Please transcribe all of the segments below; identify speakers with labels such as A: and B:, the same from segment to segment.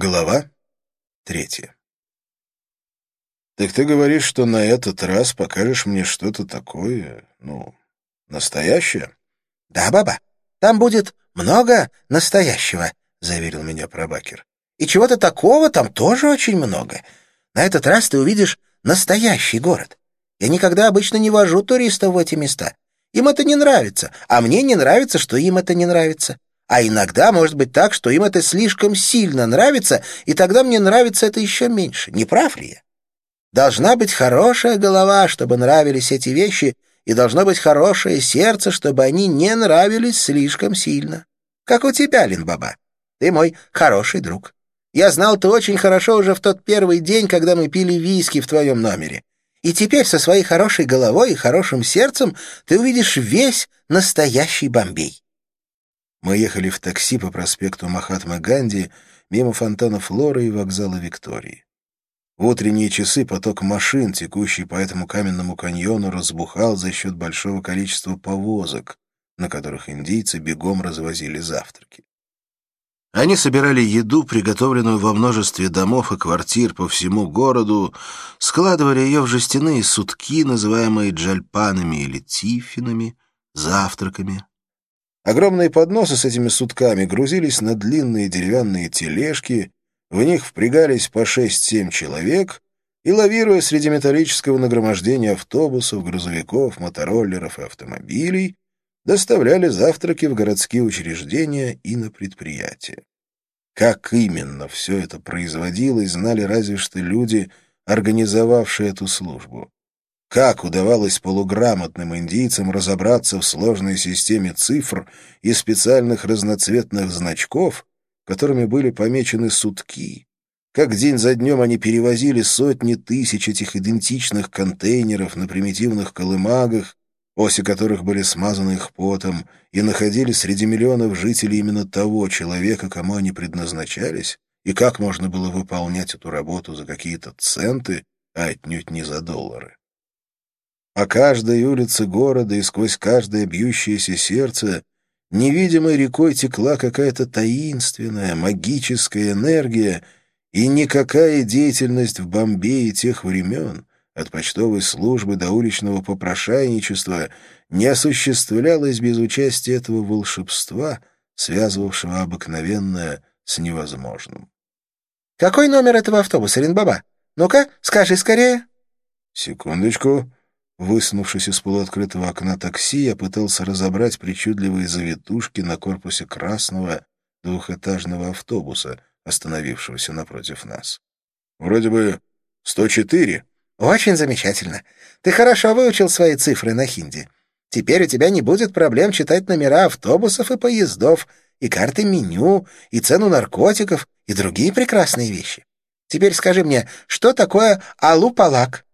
A: Глава третья. «Так ты говоришь, что на этот раз покажешь мне что-то такое, ну, настоящее?»
B: «Да, баба, там будет много настоящего», — заверил меня Пробакер. «И чего-то такого там тоже очень много. На этот раз ты увидишь настоящий город. Я никогда обычно не вожу туристов в эти места. Им это не нравится, а мне не нравится, что им это не нравится. А иногда может быть так, что им это слишком сильно нравится, и тогда мне нравится это еще меньше. Не прав ли я? Должна быть хорошая голова, чтобы нравились эти вещи, и должно быть хорошее сердце, чтобы они не нравились слишком сильно. Как у тебя, Линбаба. Ты мой хороший друг. Я знал ты очень хорошо уже в тот первый день, когда мы пили виски в твоем номере. И теперь со своей хорошей головой и хорошим сердцем ты увидишь весь настоящий Бомбей.
A: Мы ехали в такси по проспекту Махатмы Ганди мимо фонтана Флоры и вокзала Виктории. В утренние часы поток машин, текущий по этому каменному каньону, разбухал за счет большого количества повозок, на которых индийцы бегом развозили завтраки. Они собирали еду, приготовленную во множестве домов и квартир по всему городу, складывали ее в жестяные сутки, называемые джальпанами или тиффинами, завтраками, Огромные подносы с этими сутками грузились на длинные деревянные тележки, в них впрягались по шесть-семь человек и, лавируя среди металлического нагромождения автобусов, грузовиков, мотороллеров и автомобилей, доставляли завтраки в городские учреждения и на предприятия. Как именно все это производилось, знали разве что люди, организовавшие эту службу. Как удавалось полуграмотным индийцам разобраться в сложной системе цифр и специальных разноцветных значков, которыми были помечены сутки? Как день за днем они перевозили сотни тысяч этих идентичных контейнеров на примитивных колымагах, оси которых были смазаны их потом, и находили среди миллионов жителей именно того человека, кому они предназначались, и как можно было выполнять эту работу за какие-то центы, а отнюдь не за доллары. По каждой улице города и сквозь каждое бьющееся сердце невидимой рекой текла какая-то таинственная, магическая энергия, и никакая деятельность в Бомбее тех времен, от почтовой службы до уличного попрошайничества, не осуществлялась без участия этого волшебства, связывавшего обыкновенное с невозможным.
B: «Какой номер этого автобуса, Ринбаба? Ну-ка, скажи скорее».
A: «Секундочку». Высунувшись из полуоткрытого окна такси, я пытался разобрать причудливые завитушки на корпусе красного двухэтажного автобуса, остановившегося напротив нас. «Вроде бы 104».
B: «Очень замечательно. Ты хорошо выучил свои цифры на хинди. Теперь у тебя не будет проблем читать номера автобусов и поездов, и карты меню, и цену наркотиков, и другие прекрасные вещи. Теперь скажи мне, что такое алупалак?»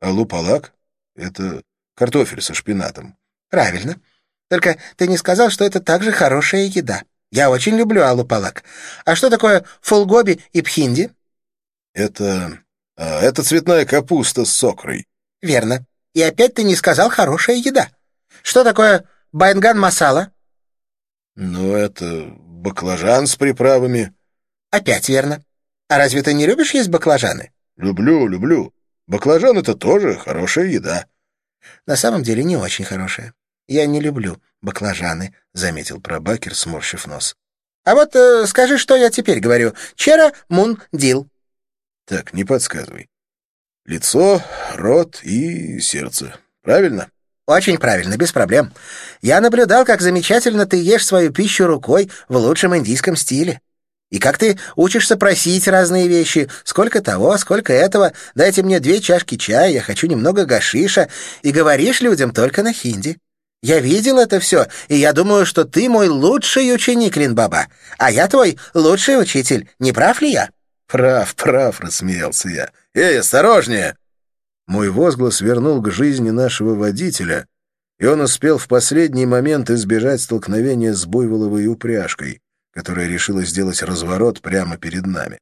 A: «Алупалак? Это картофель со шпинатом.
B: Правильно. Только ты не сказал, что это также хорошая еда. Я очень люблю алупалак. А что такое фулгоби и пхинди?
A: Это... А, это цветная капуста с сокрой.
B: Верно. И опять ты не сказал хорошая еда. Что такое байнган масала?
A: Ну, это баклажан с приправами.
B: Опять верно. А разве ты не любишь есть баклажаны?
A: Люблю, люблю. Баклажан — это тоже хорошая еда.
B: На самом деле не очень хорошая. Я не люблю баклажаны, — заметил Пробакер, сморщив нос. А вот э, скажи, что я теперь говорю. Чера мун дил.
A: Так, не подсказывай. Лицо, рот и сердце. Правильно?
B: Очень правильно, без проблем. Я наблюдал, как замечательно ты ешь свою пищу рукой в лучшем индийском стиле. И как ты учишься просить разные вещи, сколько того, сколько этого, дайте мне две чашки чая, я хочу немного гашиша, и говоришь людям только на хинди. Я видел это все, и я думаю, что ты мой лучший ученик, Линбаба, а я твой лучший учитель, не прав ли я?»
A: «Прав, прав», — рассмеялся я. «Эй, осторожнее!» Мой возглас вернул к жизни нашего водителя, и он успел в последний момент избежать столкновения с буйволовой упряжкой которая решила сделать разворот прямо перед нами.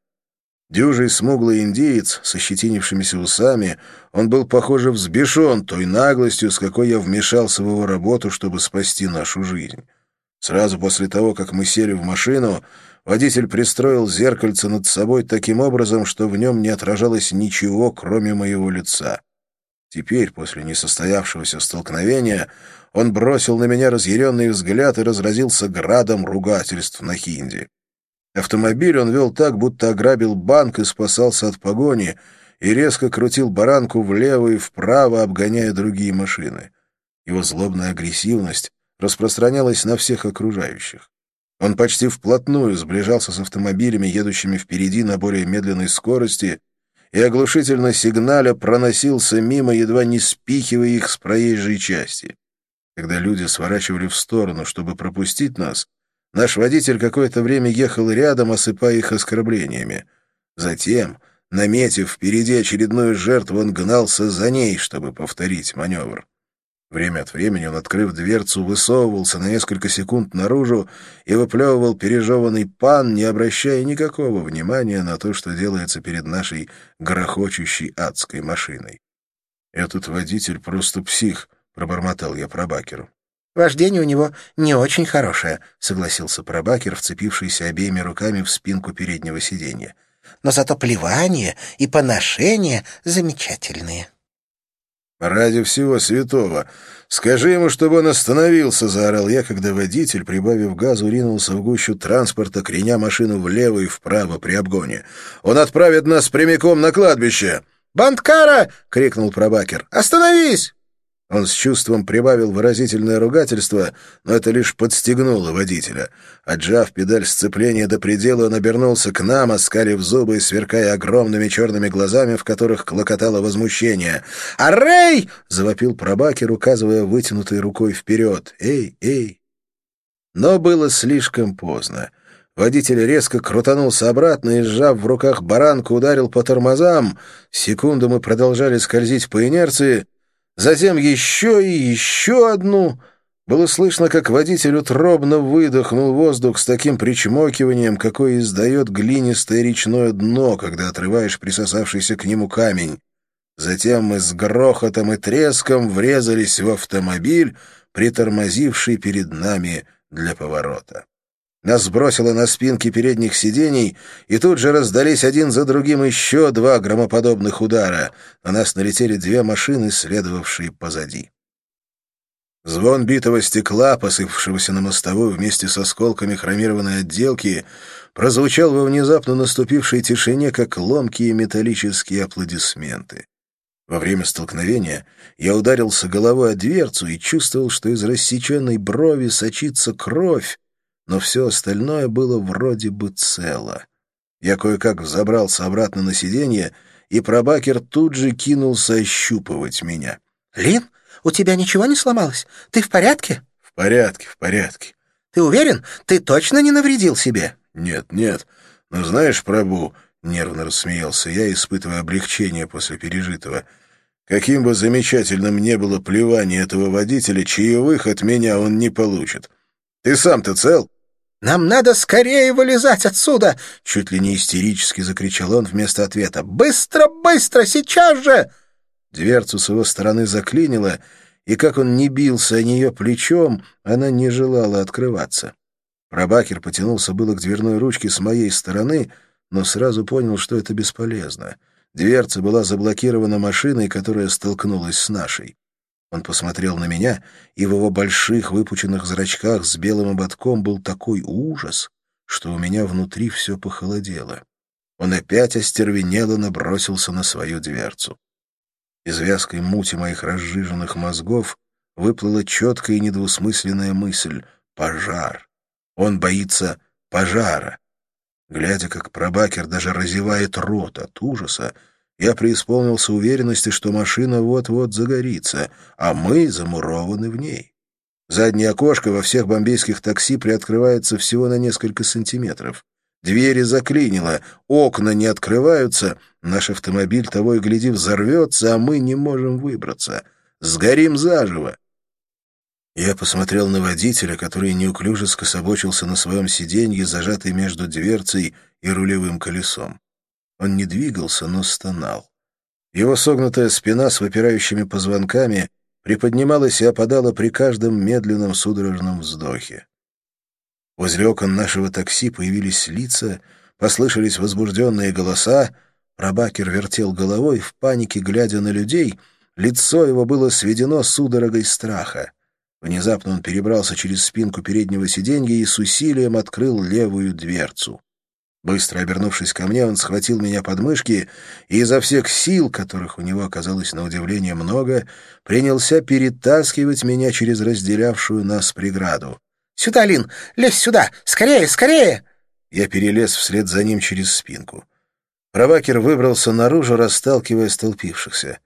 A: Дюжий смуглый индеец со щетинившимися усами, он был, похоже, взбешен той наглостью, с какой я вмешался в его работу, чтобы спасти нашу жизнь. Сразу после того, как мы сели в машину, водитель пристроил зеркальце над собой таким образом, что в нем не отражалось ничего, кроме моего лица. Теперь, после несостоявшегося столкновения, он бросил на меня разъяренный взгляд и разразился градом ругательств на хинди. Автомобиль он вел так, будто ограбил банк и спасался от погони, и резко крутил баранку влево и вправо, обгоняя другие машины. Его злобная агрессивность распространялась на всех окружающих. Он почти вплотную сближался с автомобилями, едущими впереди на более медленной скорости, и оглушительно сигналя проносился мимо, едва не спихивая их с проезжей части. Когда люди сворачивали в сторону, чтобы пропустить нас, наш водитель какое-то время ехал рядом, осыпая их оскорблениями. Затем, наметив впереди очередную жертву, он гнался за ней, чтобы повторить маневр. Время от времени он, открыв дверцу, высовывался на несколько секунд наружу и выплевывал пережеванный пан, не обращая никакого внимания на то, что делается перед нашей грохочущей адской машиной. «Этот водитель просто псих», — пробормотал я пробакеру.
B: «Вождение у него не очень хорошее», — согласился пробакер, вцепившийся обеими руками в спинку переднего сиденья. «Но зато плевание и поношение замечательные».
A: «Ради всего святого! Скажи ему, чтобы он остановился!» — заорал я, когда водитель, прибавив газу, ринулся в гущу транспорта, креня машину влево и вправо при обгоне. «Он отправит нас прямиком на кладбище!»
B: «Бандкара!» — крикнул пробакер. «Остановись!»
A: Он с чувством прибавил выразительное ругательство, но это лишь подстегнуло водителя. Отжав педаль сцепления до предела, он обернулся к нам, оскалив зубы и сверкая огромными черными глазами, в которых клокотало возмущение. «Аррей!» — завопил пробакер, указывая вытянутой рукой вперед. «Эй, эй!» Но было слишком поздно. Водитель резко крутанулся обратно и, сжав в руках баранку, ударил по тормозам. Секунду мы продолжали скользить по инерции — затем еще и еще одну. Было слышно, как водитель утробно выдохнул воздух с таким причмокиванием, какое издает глинистое речное дно, когда отрываешь присосавшийся к нему камень. Затем мы с грохотом и треском врезались в автомобиль, притормозивший перед нами для поворота. Нас сбросило на спинки передних сидений, и тут же раздались один за другим еще два громоподобных удара. На нас налетели две машины, следовавшие позади. Звон битого стекла, посыпавшегося на мостовую вместе с осколками хромированной отделки, прозвучал во внезапно наступившей тишине, как ломкие металлические аплодисменты. Во время столкновения я ударился головой о дверцу и чувствовал, что из рассеченной брови сочится кровь, но все остальное было вроде бы цело. Я кое-как взобрался обратно на сиденье, и пробакер тут же кинулся ощупывать меня.
B: «Лин, у тебя ничего не сломалось? Ты в порядке?»
A: «В порядке, в порядке».
B: «Ты уверен? Ты точно не навредил себе?»
A: «Нет, нет. Но знаешь, Прабу...» — нервно рассмеялся я, испытывая облегчение после пережитого. «Каким бы замечательным ни было плевание этого водителя, чаевых от меня он не получит. Ты сам-то цел?»
B: «Нам надо скорее вылезать отсюда!» — чуть ли не истерически закричал он вместо ответа. «Быстро, быстро, сейчас же!»
A: Дверцу с его стороны заклинило, и как он не бился о нее плечом, она не желала открываться. Пробакер потянулся было к дверной ручке с моей стороны, но сразу понял, что это бесполезно. Дверца была заблокирована машиной, которая столкнулась с нашей. Он посмотрел на меня, и в его больших выпученных зрачках с белым ободком был такой ужас, что у меня внутри все похолодело. Он опять остервенело набросился на свою дверцу. Из вязкой мути моих разжиженных мозгов выплыла четкая и недвусмысленная мысль — пожар. Он боится пожара. Глядя, как пробакер даже разевает рот от ужаса, я преисполнился уверенности, что машина вот-вот загорится, а мы замурованы в ней. Заднее окошко во всех бомбейских такси приоткрывается всего на несколько сантиметров. Двери заклинило, окна не открываются, наш автомобиль того и гляди взорвется, а мы не можем выбраться. Сгорим заживо. Я посмотрел на водителя, который неуклюже скособочился на своем сиденье, зажатый между дверцей и рулевым колесом. Он не двигался, но стонал. Его согнутая спина с выпирающими позвонками приподнималась и опадала при каждом медленном судорожном вздохе. Возле окон нашего такси появились лица, послышались возбужденные голоса. Рабакер вертел головой, в панике глядя на людей. Лицо его было сведено судорогой страха. Внезапно он перебрался через спинку переднего сиденья и с усилием открыл левую дверцу. Быстро обернувшись ко мне, он схватил меня под мышки и изо всех сил, которых у него оказалось на удивление много, принялся перетаскивать меня через разделявшую нас преграду.
B: «Сюда, Лин! Лезь сюда! Скорее, скорее!»
A: Я перелез вслед за ним через спинку. Провакер выбрался наружу, расталкивая столпившихся.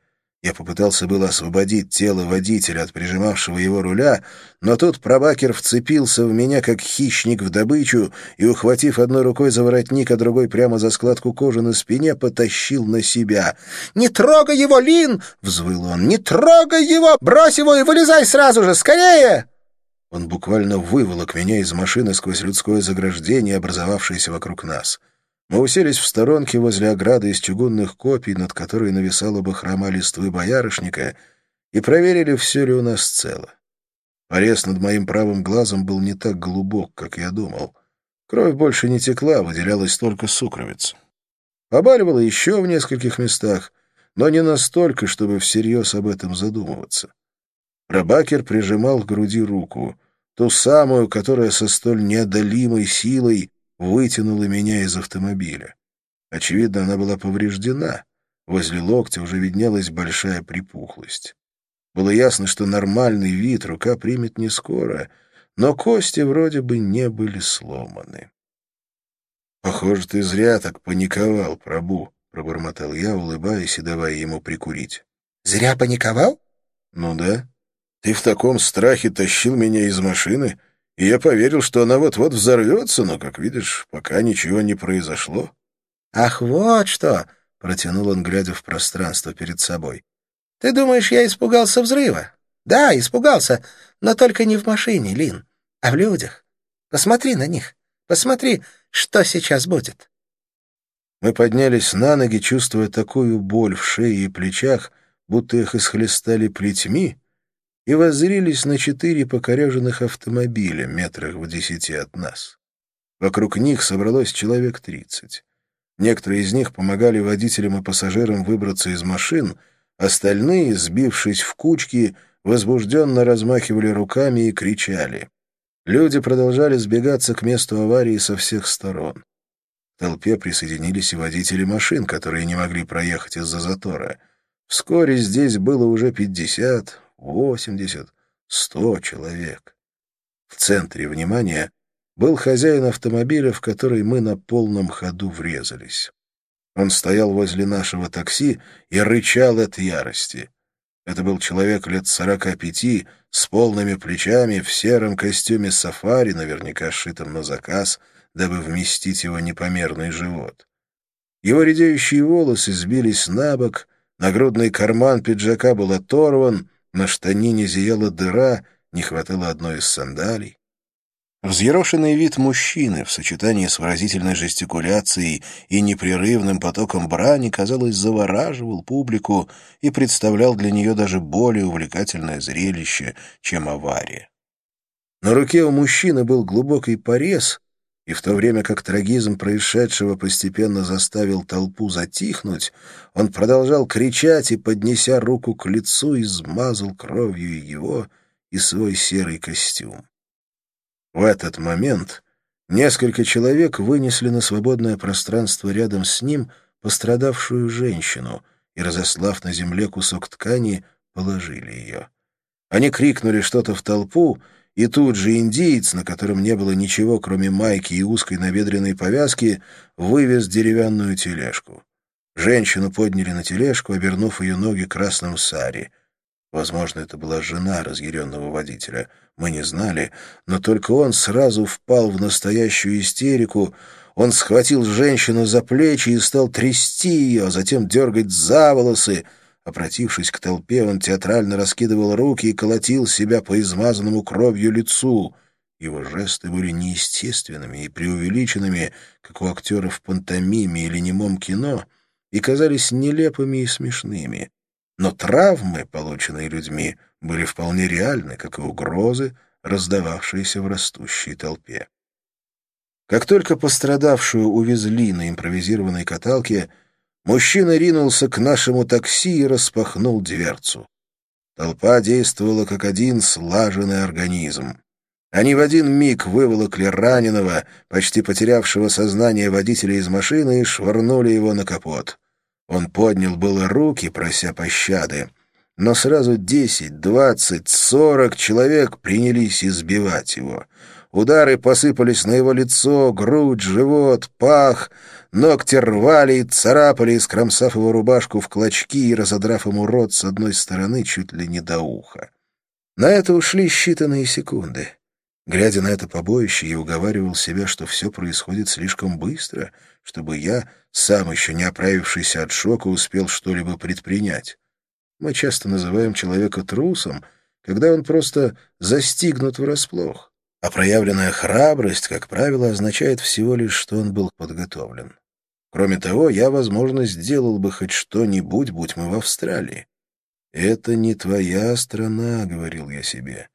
A: Я попытался было освободить тело водителя от прижимавшего его руля, но тут пробакер вцепился в меня, как хищник в добычу, и, ухватив одной рукой за воротник, а другой прямо за складку кожи на спине, потащил на себя.
B: «Не трогай его, Лин!» — взвыл он. «Не трогай его! Брось его и вылезай сразу же! Скорее!»
A: Он буквально выволок меня из машины сквозь людское заграждение, образовавшееся вокруг нас. Мы уселись в сторонке возле ограды из чугунных копий, над которой нависала бы хрома листвы боярышника, и проверили, все ли у нас цело. Порез над моим правым глазом был не так глубок, как я думал. Кровь больше не текла, выделялась только сукровица. Побаливало еще в нескольких местах, но не настолько, чтобы всерьез об этом задумываться. Рабакер прижимал к груди руку, ту самую, которая со столь неодолимой силой вытянула меня из автомобиля. Очевидно, она была повреждена. Возле локтя уже виднелась большая припухлость. Было ясно, что нормальный вид рука примет не скоро, но кости вроде бы не были сломаны. «Похоже, ты зря так паниковал, Прабу», — пробормотал я, улыбаясь и давая ему прикурить.
B: «Зря паниковал?»
A: «Ну да. Ты в таком страхе тащил меня из машины, и я поверил, что она вот-вот взорвется, но, как видишь, пока ничего не произошло.
B: «Ах, вот что!» — протянул он, глядя в пространство перед собой. «Ты думаешь, я испугался взрыва?» «Да, испугался, но только не в машине, Лин, а в людях. Посмотри на них, посмотри, что сейчас будет».
A: Мы поднялись на ноги, чувствуя такую боль в шее и плечах, будто их исхлестали плетьми, и воззрились на четыре покореженных автомобиля метрах в десяти от нас. Вокруг них собралось человек тридцать. Некоторые из них помогали водителям и пассажирам выбраться из машин, остальные, сбившись в кучки, возбужденно размахивали руками и кричали. Люди продолжали сбегаться к месту аварии со всех сторон. В толпе присоединились и водители машин, которые не могли проехать из-за затора. Вскоре здесь было уже пятьдесят, восемьдесят, сто человек. В центре внимания был хозяин автомобиля, в который мы на полном ходу врезались. Он стоял возле нашего такси и рычал от ярости. Это был человек лет сорока пяти, с полными плечами, в сером костюме сафари, наверняка сшитом на заказ, дабы вместить его непомерный живот. Его редеющие волосы сбились на бок, нагрудный карман пиджака был оторван, на штанине зияла дыра, не хватало одной из сандалий. Взъерошенный вид мужчины в сочетании с выразительной жестикуляцией и непрерывным потоком брани, казалось, завораживал публику и представлял для нее даже более увлекательное зрелище, чем авария. На руке у мужчины был глубокий порез, и в то время как трагизм происшедшего постепенно заставил толпу затихнуть, он продолжал кричать и, поднеся руку к лицу, измазал кровью его, и свой серый костюм. В этот момент несколько человек вынесли на свободное пространство рядом с ним пострадавшую женщину и, разослав на земле кусок ткани, положили ее. Они крикнули что-то в толпу, и тут же индиец, на котором не было ничего, кроме майки и узкой набедренной повязки, вывез деревянную тележку. Женщину подняли на тележку, обернув ее ноги красным сари. Возможно, это была жена разъяренного водителя. Мы не знали, но только он сразу впал в настоящую истерику. Он схватил женщину за плечи и стал трясти ее, а затем дергать за волосы — Обратившись к толпе, он театрально раскидывал руки и колотил себя по измазанному кровью лицу. Его жесты были неестественными и преувеличенными, как у актеров в пантомиме или немом кино, и казались нелепыми и смешными. Но травмы, полученные людьми, были вполне реальны, как и угрозы, раздававшиеся в растущей толпе. Как только пострадавшую увезли на импровизированной каталке, мужчина ринулся к нашему такси и распахнул дверцу. Толпа действовала как один слаженный организм. Они в один миг выволокли раненого, почти потерявшего сознание водителя из машины, и швырнули его на капот. Он поднял было руки, прося пощады, но сразу десять, двадцать, сорок человек принялись избивать его. Удары посыпались на его лицо, грудь, живот, пах, ногти рвали и царапали, скромсав его рубашку в клочки и разодрав ему рот с одной стороны чуть ли не до уха. На это ушли считанные секунды. Глядя на это побоище, я уговаривал себя, что все происходит слишком быстро, чтобы я, сам еще не оправившийся от шока, успел что-либо предпринять. Мы часто называем человека трусом, когда он просто застигнут врасплох. А проявленная храбрость, как правило, означает всего лишь, что он был подготовлен. Кроме того, я, возможно, сделал бы хоть что-нибудь, будь мы в Австралии. «Это не твоя страна», — говорил я себе.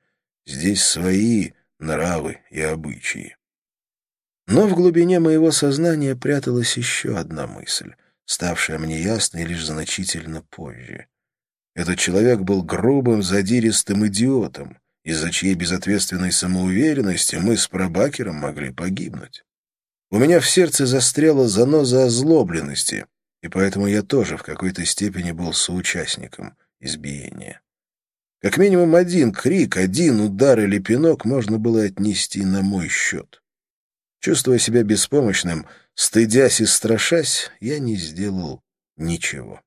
A: «Здесь свои, нравы и обычаи. Но в глубине моего сознания пряталась еще одна мысль, ставшая мне ясной лишь значительно позже. Этот человек был грубым, задиристым идиотом, из-за чьей безответственной самоуверенности мы с пробакером могли погибнуть. У меня в сердце застряла заноза озлобленности, и поэтому я тоже в какой-то степени был соучастником избиения. Как минимум один крик, один удар или пинок можно было отнести на мой счет. Чувствуя себя беспомощным, стыдясь и страшась, я не сделал ничего.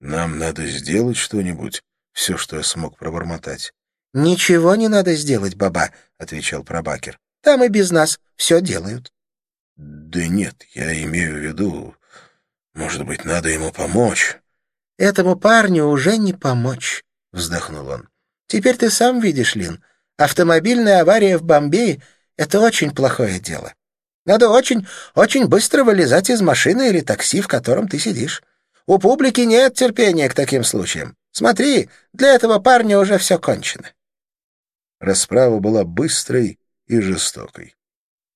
A: «Нам надо сделать что-нибудь», — все, что я смог пробормотать.
B: «Ничего не надо сделать, баба», — отвечал Пробакер. «Там и без нас все делают».
A: «Да нет, я имею в виду, может быть, надо ему помочь».
B: «Этому парню уже не помочь. — вздохнул он. «Теперь ты сам видишь, Лин, автомобильная авария в Бомбее — это очень плохое дело. Надо очень, очень быстро вылезать из машины или такси, в котором ты сидишь. У публики нет терпения к таким случаям. Смотри, для этого парня уже все кончено».
A: Расправа была быстрой и жестокой.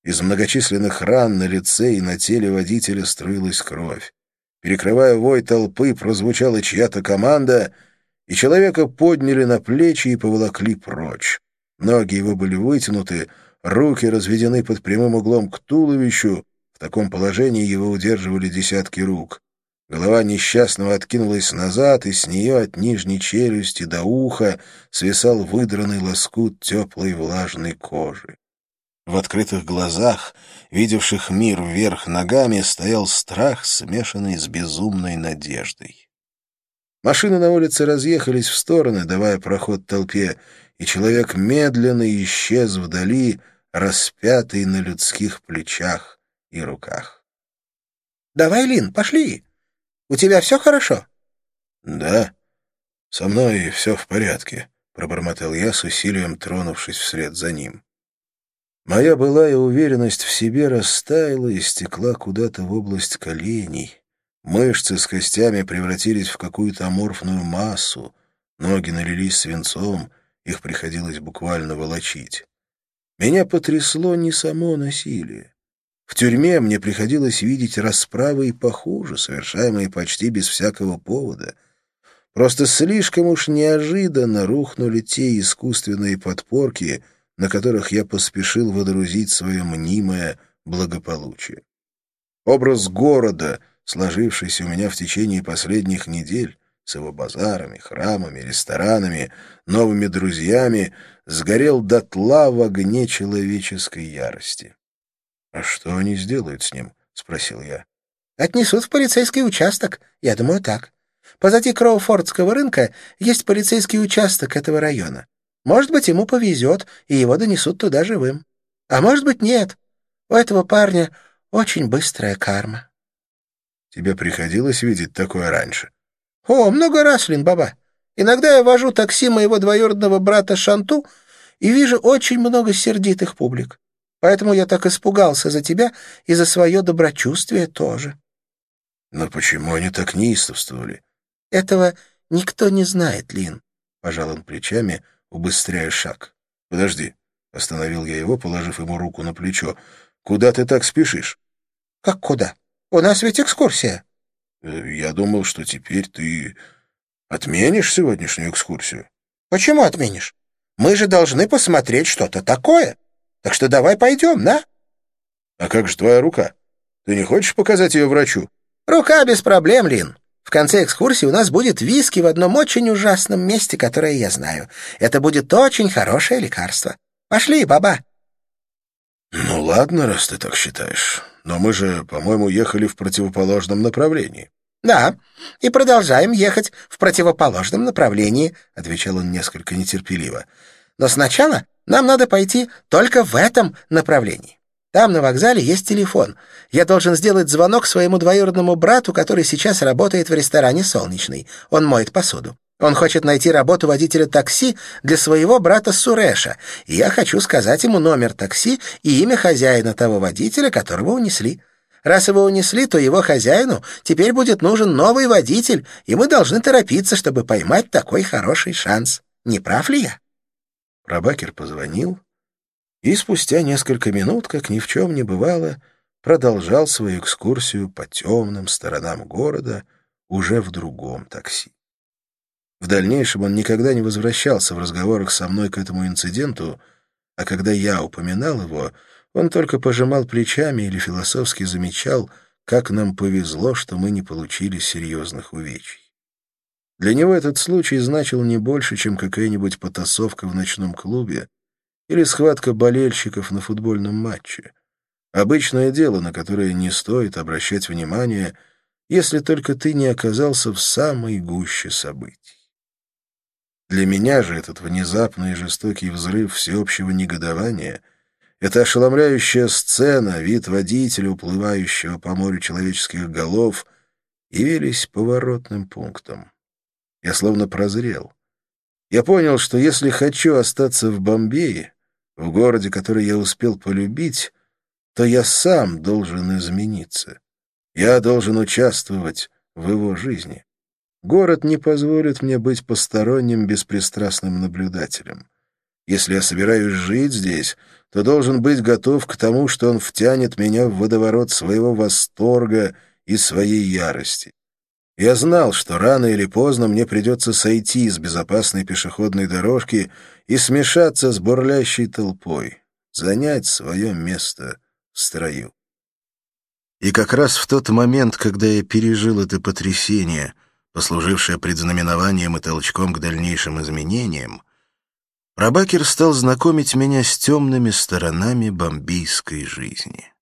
A: Из многочисленных ран на лице и на теле водителя струилась кровь. Перекрывая вой толпы, прозвучала чья-то команда — и человека подняли на плечи и поволокли прочь. Ноги его были вытянуты, руки разведены под прямым углом к туловищу, в таком положении его удерживали десятки рук. Голова несчастного откинулась назад, и с нее от нижней челюсти до уха свисал выдранный лоскут теплой влажной кожи. В открытых глазах, видевших мир вверх ногами, стоял страх, смешанный с безумной надеждой. Машины на улице разъехались в стороны, давая проход толпе, и человек медленно исчез вдали, распятый на людских плечах и руках.
B: «Давай, Лин, пошли. У тебя все хорошо?»
A: «Да, со мной все в порядке», — пробормотал я с усилием, тронувшись вслед за ним. Моя былая уверенность в себе растаяла и стекла куда-то в область коленей. Мышцы с костями превратились в какую-то аморфную массу, ноги налились свинцом, их приходилось буквально волочить. Меня потрясло не само насилие. В тюрьме мне приходилось видеть расправы и похуже, совершаемые почти без всякого повода. Просто слишком уж неожиданно рухнули те искусственные подпорки, на которых я поспешил водрузить свое мнимое благополучие. Образ города — сложившийся у меня в течение последних недель, с его базарами, храмами, ресторанами, новыми друзьями, сгорел дотла в огне человеческой ярости. — А что они сделают с ним? — спросил я.
B: — Отнесут в полицейский участок. Я думаю, так. Позади Кроуфордского рынка есть полицейский участок этого района. Может быть, ему повезет, и его донесут туда живым. А может быть, нет. У этого парня очень быстрая карма.
A: Тебе приходилось видеть такое раньше?
B: — О, много раз, Лин-баба. Иногда я вожу такси моего двоюродного брата Шанту и вижу очень много сердитых публик. Поэтому я так испугался за тебя и за свое доброчувствие тоже.
A: — Но почему они так неистовствовали?
B: — Этого никто не знает, Лин. Пожал он плечами, убыстряя шаг.
A: — Подожди. Остановил я его, положив ему руку на плечо. Куда ты так спешишь?»
B: «Как куда? У нас ведь экскурсия».
A: Э, «Я думал, что теперь ты отменишь сегодняшнюю экскурсию».
B: «Почему отменишь? Мы же должны посмотреть что-то такое. Так что давай пойдем, на?»
A: «А как же твоя рука? Ты не хочешь показать ее врачу?»
B: «Рука без проблем, Лин. В конце экскурсии у нас будет виски в одном очень ужасном месте, которое я знаю. Это будет очень хорошее лекарство. Пошли, баба».
A: «Ну ладно, раз ты так считаешь. Но мы же, по-моему, ехали в противоположном направлении».
B: «Да, и продолжаем ехать в противоположном направлении», — отвечал он несколько нетерпеливо. «Но сначала нам надо пойти только в этом направлении. Там на вокзале есть телефон. Я должен сделать звонок своему двоюродному брату, который сейчас работает в ресторане «Солнечный». Он моет посуду. Он хочет найти работу водителя такси для своего брата Суреша, и я хочу сказать ему номер такси и имя хозяина того водителя, которого унесли. Раз его унесли, то его хозяину теперь будет нужен новый водитель, и мы должны торопиться, чтобы поймать такой хороший шанс. Не прав ли я?»
A: Рабакер позвонил, и спустя несколько минут, как ни в чем не бывало, продолжал свою экскурсию по темным сторонам города уже в другом такси. В дальнейшем он никогда не возвращался в разговорах со мной к этому инциденту, а когда я упоминал его, он только пожимал плечами или философски замечал, как нам повезло, что мы не получили серьезных увечий. Для него этот случай значил не больше, чем какая-нибудь потасовка в ночном клубе или схватка болельщиков на футбольном матче. Обычное дело, на которое не стоит обращать внимание, если только ты не оказался в самой гуще событий. Для меня же этот внезапный и жестокий взрыв всеобщего негодования, эта ошеломляющая сцена, вид водителя, уплывающего по морю человеческих голов, явились поворотным пунктом. Я словно прозрел. Я понял, что если хочу остаться в Бомбее, в городе, который я успел полюбить, то я сам должен измениться. Я должен участвовать в его жизни. Город не позволит мне быть посторонним, беспристрастным наблюдателем. Если я собираюсь жить здесь, то должен быть готов к тому, что он втянет меня в водоворот своего восторга и своей ярости. Я знал, что рано или поздно мне придется сойти с безопасной пешеходной дорожки и смешаться с бурлящей толпой, занять свое место в строю. И как раз в тот момент, когда я пережил это потрясение, послужившее предзнаменованием и толчком к дальнейшим изменениям, Рабакер стал знакомить меня с темными сторонами бомбийской жизни.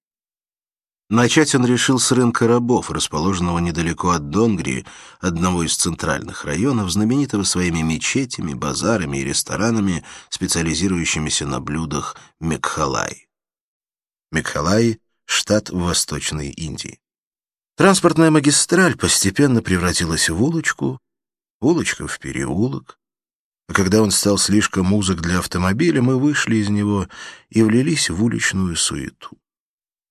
A: Начать он решил с рынка рабов, расположенного недалеко от Донгри, одного из центральных районов, знаменитого своими мечетями, базарами и ресторанами, специализирующимися на блюдах Мекхалай. Мекхалай — штат в Восточной Индии. Транспортная магистраль постепенно превратилась в улочку, улочка в переулок. А когда он стал слишком узок для автомобиля, мы вышли из него и влились в уличную суету.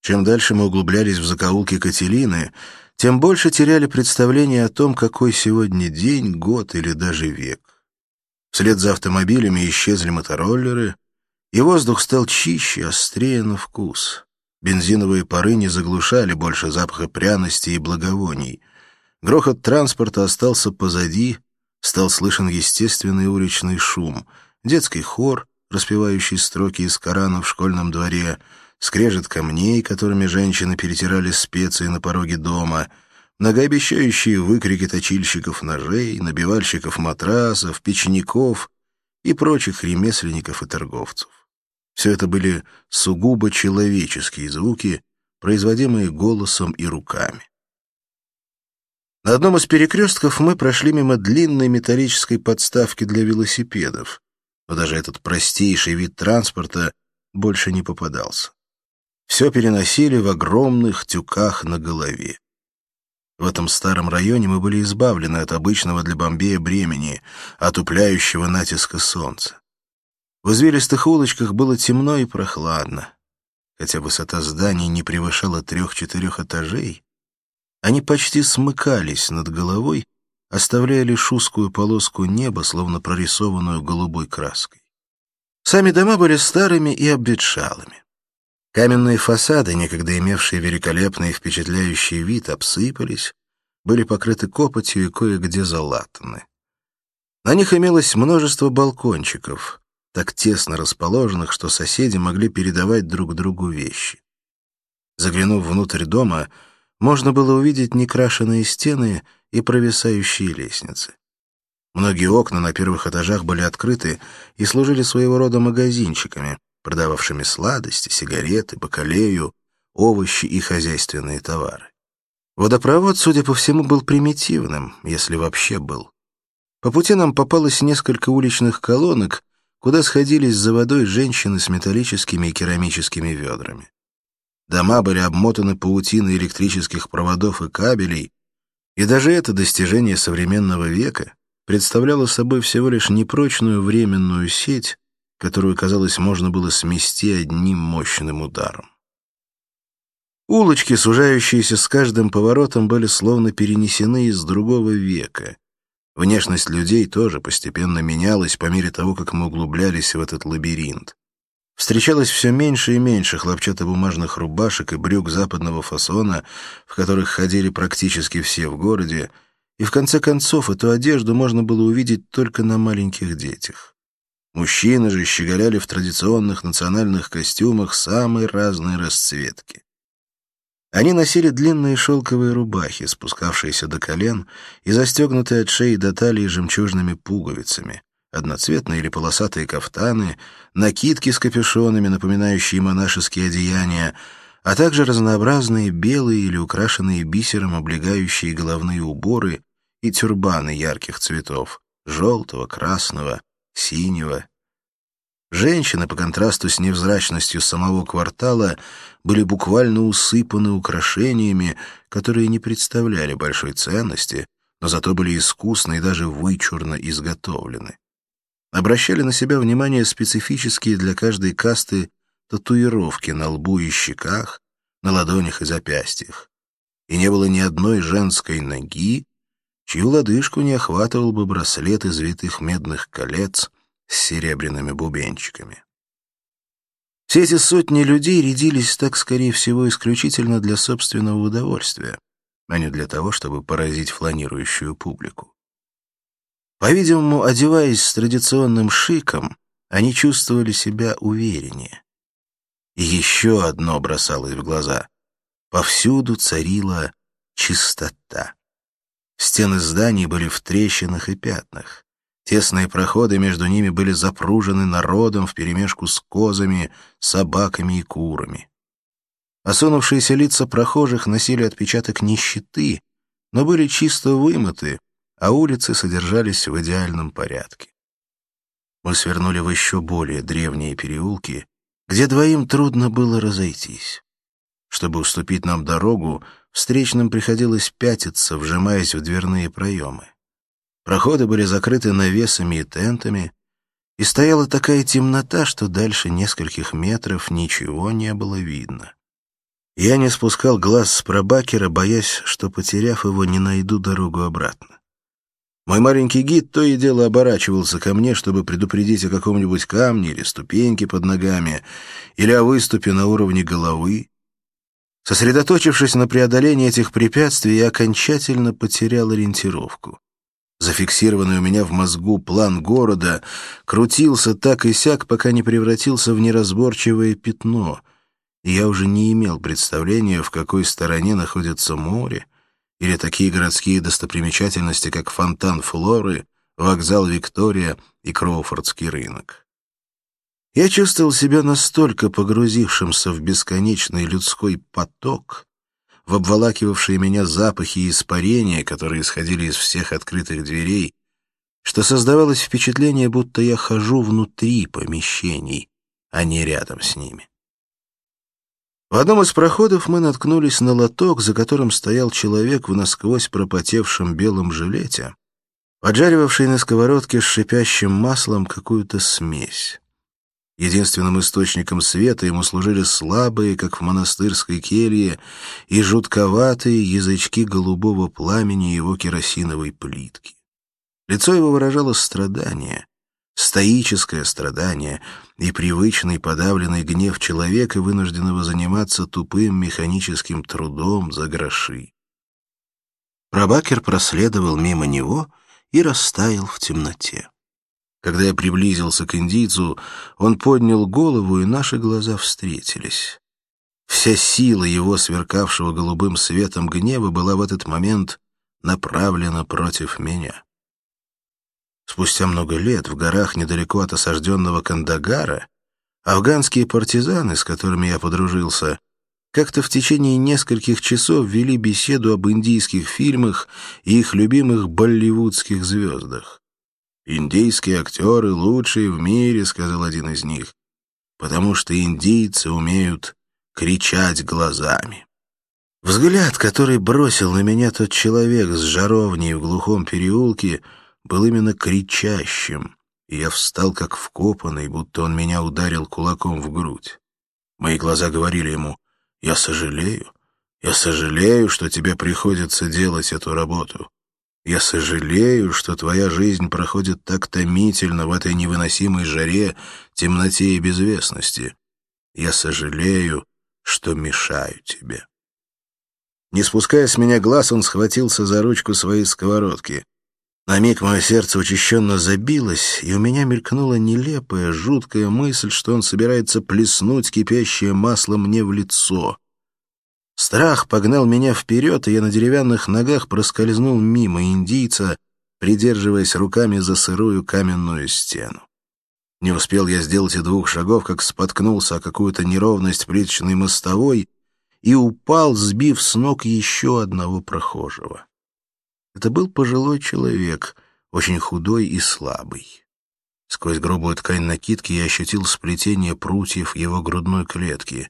A: Чем дальше мы углублялись в закоулки Кателины, тем больше теряли представление о том, какой сегодня день, год или даже век. Вслед за автомобилями исчезли мотороллеры, и воздух стал чище, острее на вкус. Бензиновые пары не заглушали больше запаха пряности и благовоний. Грохот транспорта остался позади, стал слышен естественный уличный шум, детский хор, распевающий строки из Корана в школьном дворе — скрежет камней, которыми женщины перетирали специи на пороге дома, многообещающие выкрики точильщиков ножей, набивальщиков матрасов, печников и прочих ремесленников и торговцев. Все это были сугубо человеческие звуки, производимые голосом и руками. На одном из перекрестков мы прошли мимо длинной металлической подставки для велосипедов, но даже этот простейший вид транспорта больше не попадался все переносили в огромных тюках на голове. В этом старом районе мы были избавлены от обычного для Бомбея бремени, отупляющего натиска солнца. В извилистых улочках было темно и прохладно. Хотя высота зданий не превышала трех-четырех этажей, они почти смыкались над головой, оставляя лишь узкую полоску неба, словно прорисованную голубой краской. Сами дома были старыми и обветшалыми. Каменные фасады, некогда имевшие великолепный и впечатляющий вид, обсыпались, были покрыты копотью и кое-где залатаны. На них имелось множество балкончиков, так тесно расположенных, что соседи могли передавать друг другу вещи. Заглянув внутрь дома, можно было увидеть некрашенные стены и провисающие лестницы. Многие окна на первых этажах были открыты и служили своего рода магазинчиками, продававшими сладости, сигареты, бакалею, овощи и хозяйственные товары. Водопровод, судя по всему, был примитивным, если вообще был. По пути нам попалось несколько уличных колонок, куда сходились за водой женщины с металлическими и керамическими ведрами. Дома были обмотаны паутиной электрических проводов и кабелей, и даже это достижение современного века представляло собой всего лишь непрочную временную сеть, которую, казалось, можно было смести одним мощным ударом. Улочки, сужающиеся с каждым поворотом, были словно перенесены из другого века. Внешность людей тоже постепенно менялась по мере того, как мы углублялись в этот лабиринт. Встречалось все меньше и меньше хлопчатобумажных рубашек и брюк западного фасона, в которых ходили практически все в городе, и в конце концов эту одежду можно было увидеть только на маленьких детях. Мужчины же щеголяли в традиционных национальных костюмах самой разной расцветки. Они носили длинные шелковые рубахи, спускавшиеся до колен и застегнутые от шеи до талии жемчужными пуговицами, одноцветные или полосатые кафтаны, накидки с капюшонами, напоминающие монашеские одеяния, а также разнообразные белые или украшенные бисером облегающие головные уборы и тюрбаны ярких цветов — желтого, красного, синего. Женщины, по контрасту с невзрачностью самого квартала, были буквально усыпаны украшениями, которые не представляли большой ценности, но зато были искусно и даже вычурно изготовлены. Обращали на себя внимание специфические для каждой касты татуировки на лбу и щеках, на ладонях и запястьях. И не было ни одной женской ноги, чью лодыжку не охватывал бы браслет из витых медных колец с серебряными бубенчиками. Все эти сотни людей рядились так, скорее всего, исключительно для собственного удовольствия, а не для того, чтобы поразить фланирующую публику. По-видимому, одеваясь с традиционным шиком, они чувствовали себя увереннее. И еще одно бросалось в глаза. Повсюду царила чистота. Стены зданий были в трещинах и пятнах. Тесные проходы между ними были запружены народом вперемешку с козами, собаками и курами. Осунувшиеся лица прохожих носили отпечаток нищеты, но были чисто вымыты, а улицы содержались в идеальном порядке. Мы свернули в еще более древние переулки, где двоим трудно было разойтись. Чтобы уступить нам дорогу, встречным приходилось пятиться, вжимаясь в дверные проемы. Проходы были закрыты навесами и тентами, и стояла такая темнота, что дальше нескольких метров ничего не было видно. Я не спускал глаз с пробакера, боясь, что, потеряв его, не найду дорогу обратно. Мой маленький гид то и дело оборачивался ко мне, чтобы предупредить о каком-нибудь камне или ступеньке под ногами, или о выступе на уровне головы. Сосредоточившись на преодолении этих препятствий, я окончательно потерял ориентировку. Зафиксированный у меня в мозгу план города крутился так и сяк, пока не превратился в неразборчивое пятно, и я уже не имел представления, в какой стороне находится море, или такие городские достопримечательности, как фонтан Флоры, вокзал Виктория и Кроуфордский рынок. Я чувствовал себя настолько погрузившимся в бесконечный людской поток, в обволакивавшие меня запахи и испарения, которые исходили из всех открытых дверей, что создавалось впечатление, будто я хожу внутри помещений, а не рядом с ними. В одном из проходов мы наткнулись на лоток, за которым стоял человек в насквозь пропотевшем белом жилете, поджаривавший на сковородке с шипящим маслом какую-то смесь. Единственным источником света ему служили слабые, как в монастырской келье, и жутковатые язычки голубого пламени его керосиновой плитки. Лицо его выражало страдание, стоическое страдание и привычный подавленный гнев человека, вынужденного заниматься тупым механическим трудом за гроши. Прабакер проследовал мимо него и растаял в темноте. Когда я приблизился к индийцу, он поднял голову, и наши глаза встретились. Вся сила его, сверкавшего голубым светом гнева, была в этот момент направлена против меня. Спустя много лет в горах недалеко от осажденного Кандагара афганские партизаны, с которыми я подружился, как-то в течение нескольких часов вели беседу об индийских фильмах и их любимых болливудских звездах. «Индийские актеры лучшие в мире», — сказал один из них, «потому что индийцы умеют кричать глазами». Взгляд, который бросил на меня тот человек с жаровней в глухом переулке, был именно кричащим, и я встал как вкопанный, будто он меня ударил кулаком в грудь. Мои глаза говорили ему, «Я сожалею, я сожалею, что тебе приходится делать эту работу. Я сожалею, что твоя жизнь проходит так томительно в этой невыносимой жаре, темноте и безвестности. Я сожалею, что мешаю тебе. Не спуская с меня глаз, он схватился за ручку своей сковородки. На миг мое сердце учащенно забилось, и у меня мелькнула нелепая, жуткая мысль, что он собирается плеснуть кипящее масло мне в лицо. Страх погнал меня вперед, и я на деревянных ногах проскользнул мимо индийца, придерживаясь руками за сырую каменную стену. Не успел я сделать и двух шагов, как споткнулся о какую-то неровность плиточной мостовой и упал, сбив с ног еще одного прохожего. Это был пожилой человек, очень худой и слабый. Сквозь грубую ткань накидки я ощутил сплетение прутьев его грудной клетки.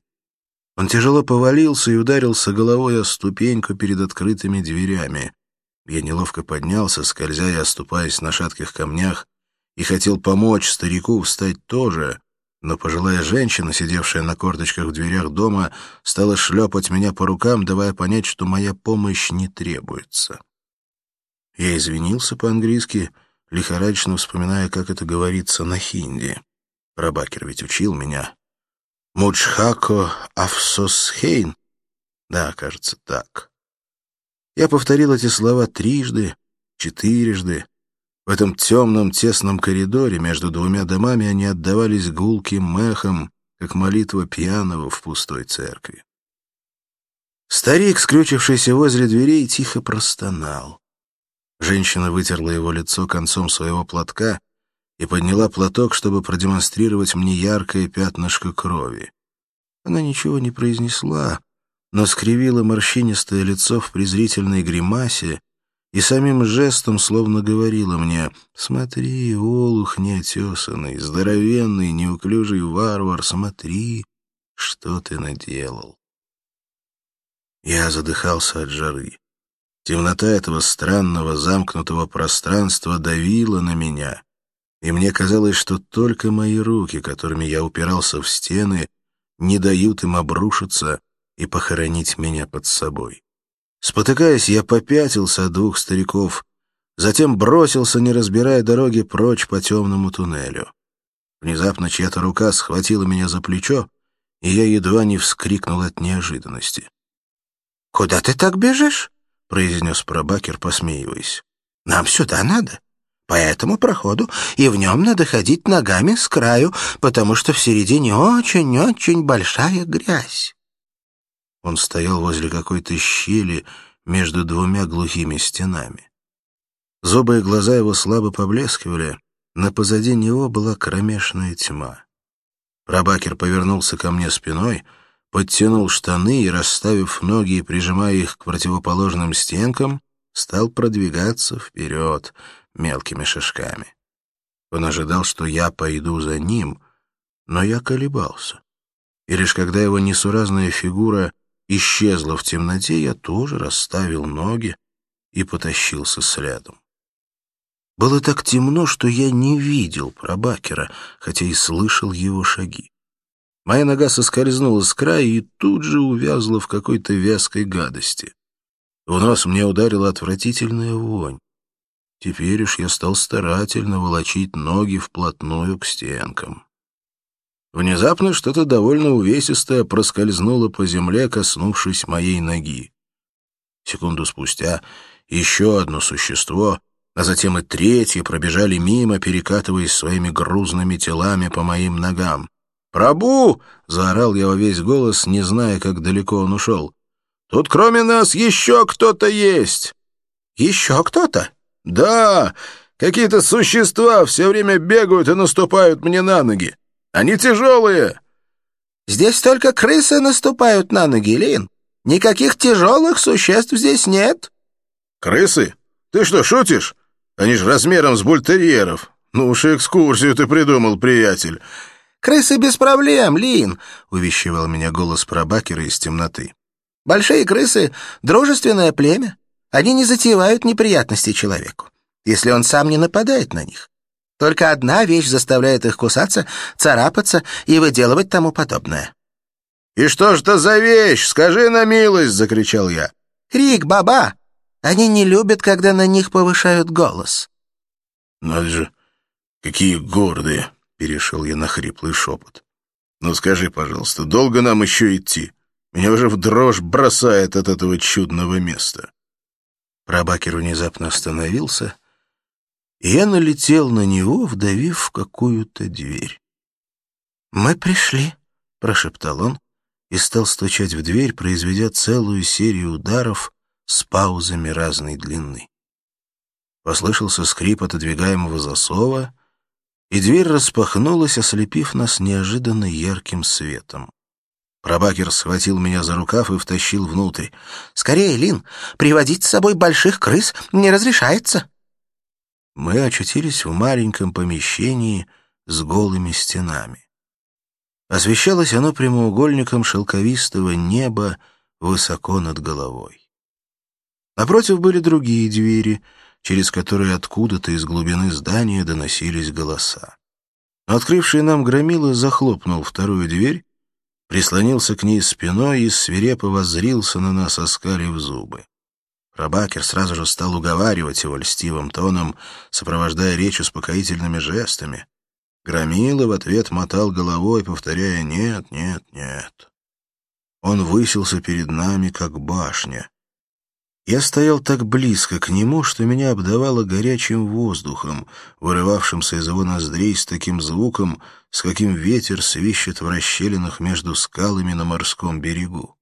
A: Он тяжело повалился и ударился головой о ступеньку перед открытыми дверями. Я неловко поднялся, скользя и оступаясь на шатких камнях, и хотел помочь старику встать тоже, но пожилая женщина, сидевшая на корточках в дверях дома, стала шлепать меня по рукам, давая понять, что моя помощь не требуется. Я извинился по-английски, лихорадочно вспоминая, как это говорится на хинди. Рабакер ведь учил меня. Муджхако Афсосхейн? Да, кажется, так. Я повторил эти слова трижды, четырежды. В этом темном тесном коридоре между двумя домами они отдавались гулким мехом, как молитва пьяного в пустой церкви. Старик, скрючившийся возле дверей, тихо простонал. Женщина вытерла его лицо концом своего платка и подняла платок, чтобы продемонстрировать мне яркое пятнышко крови. Она ничего не произнесла, но скривила морщинистое лицо в презрительной гримасе и самим жестом словно говорила мне «Смотри, олух неотесанный, здоровенный, неуклюжий варвар, смотри, что ты наделал». Я задыхался от жары. Темнота этого странного замкнутого пространства давила на меня, и мне казалось, что только мои руки, которыми я упирался в стены, не дают им обрушиться и похоронить меня под собой. Спотыкаясь, я попятился от двух стариков, затем бросился, не разбирая дороги, прочь по темному туннелю. Внезапно чья-то рука схватила меня за плечо, и я едва не вскрикнул от неожиданности. «Куда ты так бежишь?» — произнес пробакер, посмеиваясь. «Нам сюда надо по этому проходу, и в нем надо ходить ногами с краю, потому что в середине очень-очень большая грязь. Он стоял возле какой-то щели между двумя глухими стенами. Зубы и глаза его слабо поблескивали, но позади него была кромешная тьма. Рабакер повернулся ко мне спиной, подтянул штаны и, расставив ноги и прижимая их к противоположным стенкам, стал продвигаться вперед — мелкими шажками. Он ожидал, что я пойду за ним, но я колебался. И лишь когда его несуразная фигура исчезла в темноте, я тоже расставил ноги и потащился следом. Было так темно, что я не видел пробакера, хотя и слышал его шаги. Моя нога соскользнула с края и тут же увязла в какой-то вязкой гадости. В нос мне ударила отвратительная вонь. Теперь уж я стал старательно волочить ноги вплотную к стенкам. Внезапно что-то довольно увесистое проскользнуло по земле, коснувшись моей ноги. Секунду спустя еще одно существо, а затем и третье пробежали мимо, перекатываясь своими грузными телами по моим ногам. «Прабу!» — заорал я во весь голос, не зная, как далеко он ушел. «Тут кроме нас еще кто-то есть!»
B: «Еще кто-то?»
A: «Да! Какие-то существа все время бегают и наступают мне на ноги. Они тяжелые!»
B: «Здесь только крысы наступают на ноги, Лин. Никаких тяжелых существ здесь нет».
A: «Крысы? Ты что, шутишь? Они же размером с бультерьеров. Ну уж экскурсию ты придумал, приятель».
B: «Крысы без проблем, Лин», — увещевал меня голос пробакера из темноты. «Большие крысы — дружественное племя. Они не затевают неприятностей человеку, если он сам не нападает на них. Только одна вещь заставляет их кусаться, царапаться и выделывать тому подобное».
A: «И что ж это за вещь? Скажи на милость!» — закричал я.
B: «Крик, баба! Они не любят, когда на них повышают голос».
A: «Надо же, какие гордые!» перешел я на хриплый шепот. «Ну скажи, пожалуйста, долго нам еще идти? Меня уже в дрожь бросает от этого чудного места». Прабакер внезапно остановился, и я налетел на него, вдавив в какую-то дверь.
B: «Мы пришли», —
A: прошептал он и стал стучать в дверь, произведя целую серию ударов с паузами разной длины. Послышался скрип отодвигаемого засова — и дверь распахнулась, ослепив нас неожиданно ярким светом. Пробакер схватил меня за рукав и втащил внутрь.
B: «Скорее, Лин, приводить с собой больших крыс не разрешается».
A: Мы очутились в маленьком помещении с голыми стенами. Освещалось оно прямоугольником шелковистого неба высоко над головой. Напротив были другие двери — через которые откуда-то из глубины здания доносились голоса. Открывший нам громила захлопнул вторую дверь, прислонился к ней спиной и свирепо воззрился на нас, оскалив зубы. Рабакер сразу же стал уговаривать его льстивым тоном, сопровождая речь успокоительными жестами. Громила в ответ мотал головой, повторяя «нет, нет, нет». Он высился перед нами, как башня. Я стоял так близко к нему, что меня обдавало горячим воздухом, вырывавшимся из его ноздрей с таким звуком, с каким ветер свищет в расщелинах между скалами на морском берегу.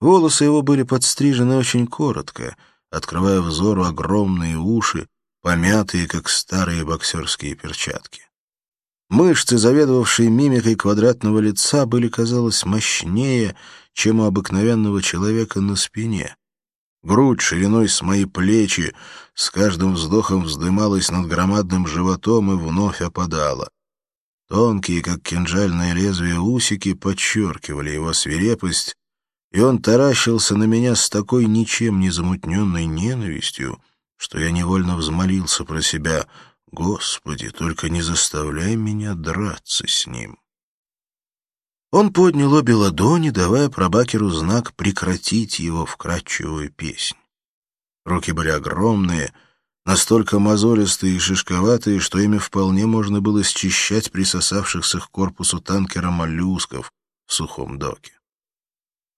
A: Волосы его были подстрижены очень коротко, открывая взору огромные уши, помятые, как старые боксерские перчатки. Мышцы, заведовавшие мимикой квадратного лица, были, казалось, мощнее, чем у обыкновенного человека на спине. Грудь шириной с мои плечи с каждым вздохом вздымалась над громадным животом и вновь опадала. Тонкие, как кинжальное лезвие, усики подчеркивали его свирепость, и он таращился на меня с такой ничем не замутненной ненавистью, что я невольно взмолился про себя «Господи, только не заставляй меня драться с ним». Он поднял обе ладони, давая пробакеру знак прекратить его вкрадчивую песнь. Руки были огромные, настолько мозолистые и шишковатые, что ими вполне можно было счищать присосавшихся к корпусу танкера моллюсков в сухом доке.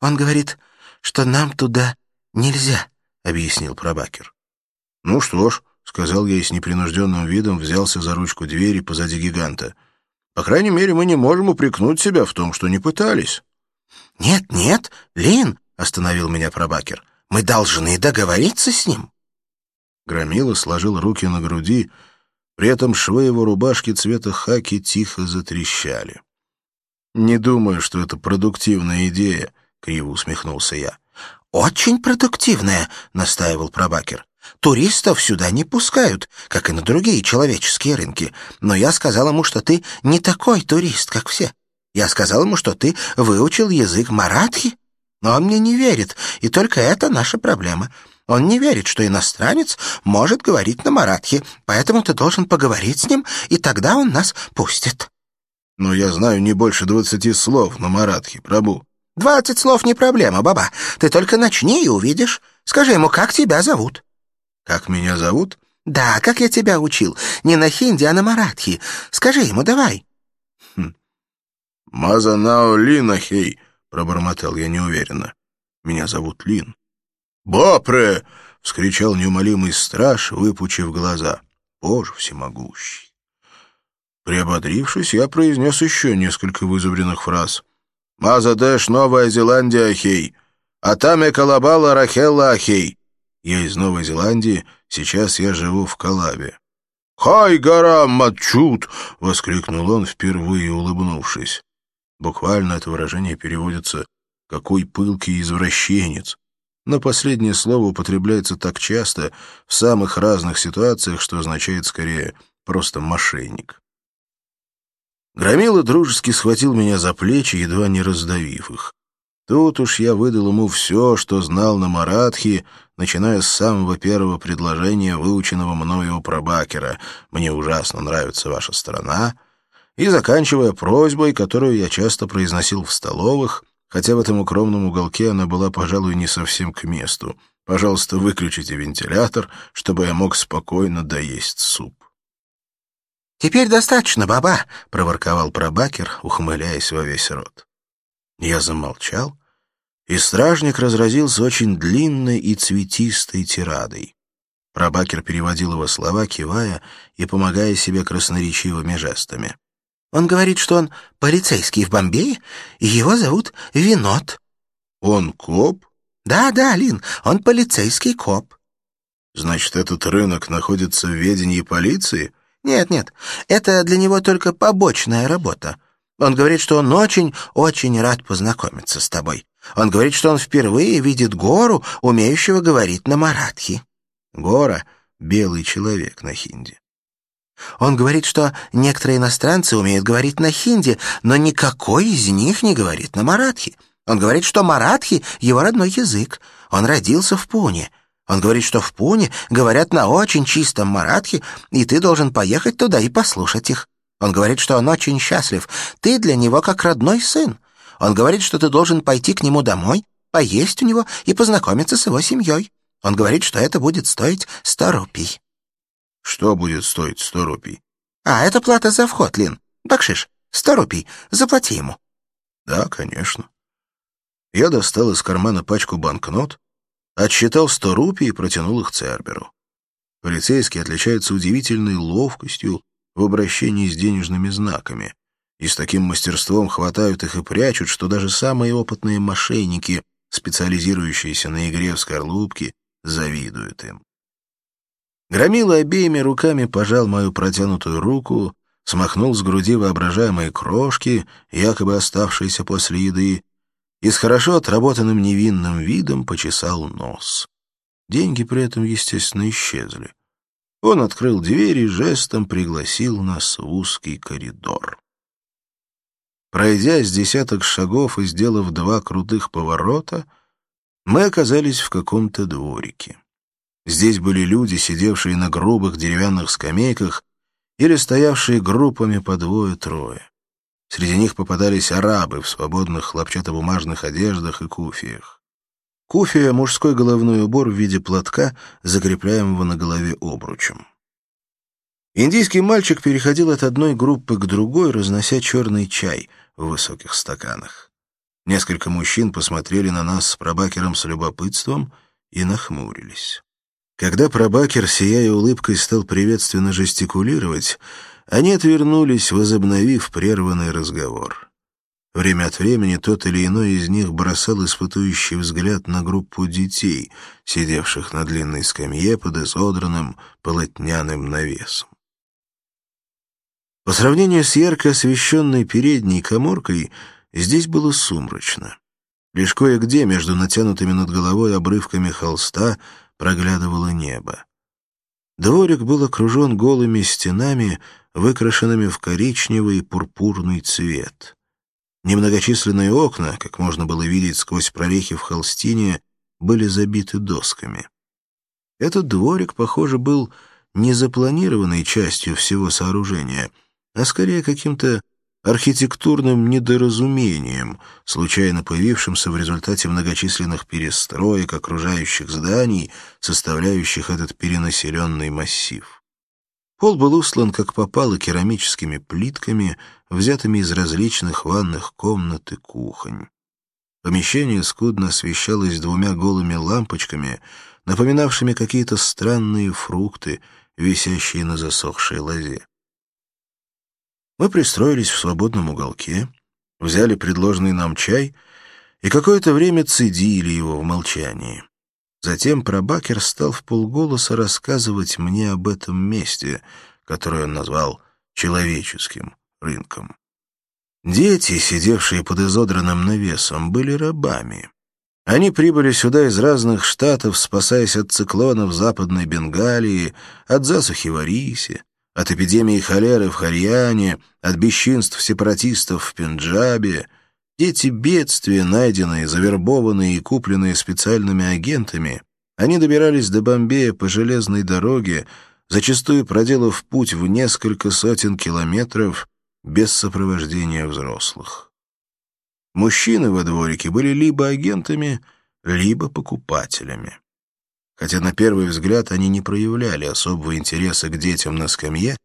B: «Он говорит, что нам туда нельзя», — объяснил пробакер.
A: «Ну что ж», — сказал я и с непринужденным видом взялся за ручку двери позади гиганта — по крайней мере, мы не можем упрекнуть себя в том, что не пытались.
B: «Нет, нет, Лин», — остановил меня пробакер, — «мы должны договориться с ним».
A: Громила сложил руки на груди, при этом швы его рубашки цвета хаки тихо затрещали. «Не думаю, что это продуктивная идея», — криво усмехнулся я.
B: «Очень продуктивная», — настаивал пробакер. Туристов сюда не пускают, как и на другие человеческие рынки. Но я сказал ему, что ты не такой турист, как все. Я сказал ему, что ты выучил язык маратхи. Но он мне не верит, и только это наша проблема. Он не верит, что иностранец может говорить на маратхи, поэтому ты должен поговорить с ним, и тогда он нас пустит».
A: «Но я знаю не больше двадцати слов на маратхи, Прабу».
B: «Двадцать слов не проблема, баба. Ты только начни и увидишь. Скажи ему, как тебя зовут».
A: «Как меня зовут?»
B: «Да, как я тебя учил. Не на хинди, а на маратхи. Скажи ему, давай».
A: Хм. «Мазанао Линахей», — пробормотал я неуверенно. «Меня зовут Лин». «Бапре!» — вскричал неумолимый страж, выпучив глаза. «Боже всемогущий!» Приободрившись, я произнес еще несколько вызубренных фраз. «Мазадеш, Новая Зеландия, Ахей! Атаме Калабала, Рахелла, Ахей!» Я из Новой Зеландии, сейчас я живу в Калабе. «Хай, гора, матчут!» — воскликнул он, впервые улыбнувшись. Буквально это выражение переводится «какой пылкий извращенец». Но последнее слово употребляется так часто в самых разных ситуациях, что означает скорее просто «мошенник». Громила дружески схватил меня за плечи, едва не раздавив их. Тут уж я выдал ему все, что знал на Маратхи, начиная с самого первого предложения, выученного мною у Пробакера «Мне ужасно нравится ваша страна», и заканчивая просьбой, которую я часто произносил в столовых, хотя в этом укромном уголке она была, пожалуй, не совсем к месту. «Пожалуйста, выключите вентилятор, чтобы я мог спокойно доесть суп».
B: «Теперь достаточно, баба», — проворковал Пробакер, ухмыляясь во весь рот.
A: Я замолчал, и стражник разразился очень длинной и цветистой тирадой. Пробакер переводил его слова, кивая и помогая себе красноречивыми жестами.
B: Он говорит, что он полицейский в Бомбее, и его зовут Винот».
A: «Он коп?»
B: «Да, да, Лин, он полицейский коп».
A: «Значит, этот рынок находится в ведении полиции?»
B: «Нет, нет, это для него только побочная работа. Он говорит, что он очень-очень рад познакомиться с тобой. Он говорит, что он впервые видит гору, умеющего говорить на маратхи».
A: «Гора — белый человек на хинди».
B: Он говорит, что некоторые иностранцы умеют говорить на хинди, но никакой из них не говорит на маратхи. Он говорит, что маратхи — его родной язык. Он родился в Пуне. Он говорит, что в Пуне говорят на очень чистом маратхи, и ты должен поехать туда и послушать их. Он говорит, что он очень счастлив. Ты для него как родной сын. Он говорит, что ты должен пойти к нему домой, поесть у него и познакомиться с его семьей. Он говорит, что это будет стоить сто рупий.
A: Что будет стоить сто рупий?
B: А, это плата за вход, Лин. Бакшиш, сто рупий. Заплати ему.
A: Да, конечно. Я достал из кармана пачку банкнот, отсчитал сто рупий и протянул их Церберу. Полицейские отличаются удивительной ловкостью в обращении с денежными знаками, и с таким мастерством хватают их и прячут, что даже самые опытные мошенники, специализирующиеся на игре в скорлупки, завидуют им. Громила обеими руками пожал мою протянутую руку, смахнул с груди воображаемые крошки, якобы оставшиеся после еды, и с хорошо отработанным невинным видом почесал нос. Деньги при этом, естественно, исчезли. Он открыл дверь и жестом пригласил нас в узкий коридор. Пройдя с десяток шагов и сделав два крутых поворота, мы оказались в каком-то дворике. Здесь были люди, сидевшие на грубых деревянных скамейках или стоявшие группами по двое-трое. Среди них попадались арабы в свободных хлопчатобумажных одеждах и куфиях. Куфия — мужской головной убор в виде платка, закрепляемого на голове обручем. Индийский мальчик переходил от одной группы к другой, разнося черный чай в высоких стаканах. Несколько мужчин посмотрели на нас с пробакером с любопытством и нахмурились. Когда пробакер, сияя улыбкой, стал приветственно жестикулировать, они отвернулись, возобновив прерванный разговор. Время от времени тот или иной из них бросал испытующий взгляд на группу детей, сидевших на длинной скамье под изодранным полотняным навесом. По сравнению с ярко освещенной передней коморкой, здесь было сумрачно. Лишь кое-где между натянутыми над головой обрывками холста проглядывало небо. Дворик был окружен голыми стенами, выкрашенными в коричневый и пурпурный цвет. Немногочисленные окна, как можно было видеть сквозь прорехи в холстине, были забиты досками. Этот дворик, похоже, был не запланированной частью всего сооружения, а скорее каким-то архитектурным недоразумением, случайно появившимся в результате многочисленных перестроек окружающих зданий, составляющих этот перенаселенный массив. Пол был услан, как попало, керамическими плитками, взятыми из различных ванных комнат и кухонь. Помещение скудно освещалось двумя голыми лампочками, напоминавшими какие-то странные фрукты, висящие на засохшей лозе. Мы пристроились в свободном уголке, взяли предложенный нам чай и какое-то время цедили его в молчании. Затем пробакер стал в полголоса рассказывать мне об этом месте, которое он назвал «человеческим рынком». Дети, сидевшие под изодранным навесом, были рабами. Они прибыли сюда из разных штатов, спасаясь от циклонов Западной Бенгалии, от засухи в Арисе, от эпидемии холеры в Харьяне, от бесчинств сепаратистов в Пенджабе. Дети бедствия, найденные, завербованные и купленные специальными агентами, они добирались до Бомбея по железной дороге, зачастую проделав путь в несколько сотен километров без сопровождения взрослых. Мужчины во дворике были либо агентами, либо покупателями. Хотя на первый взгляд они не проявляли особого интереса к детям на скамье,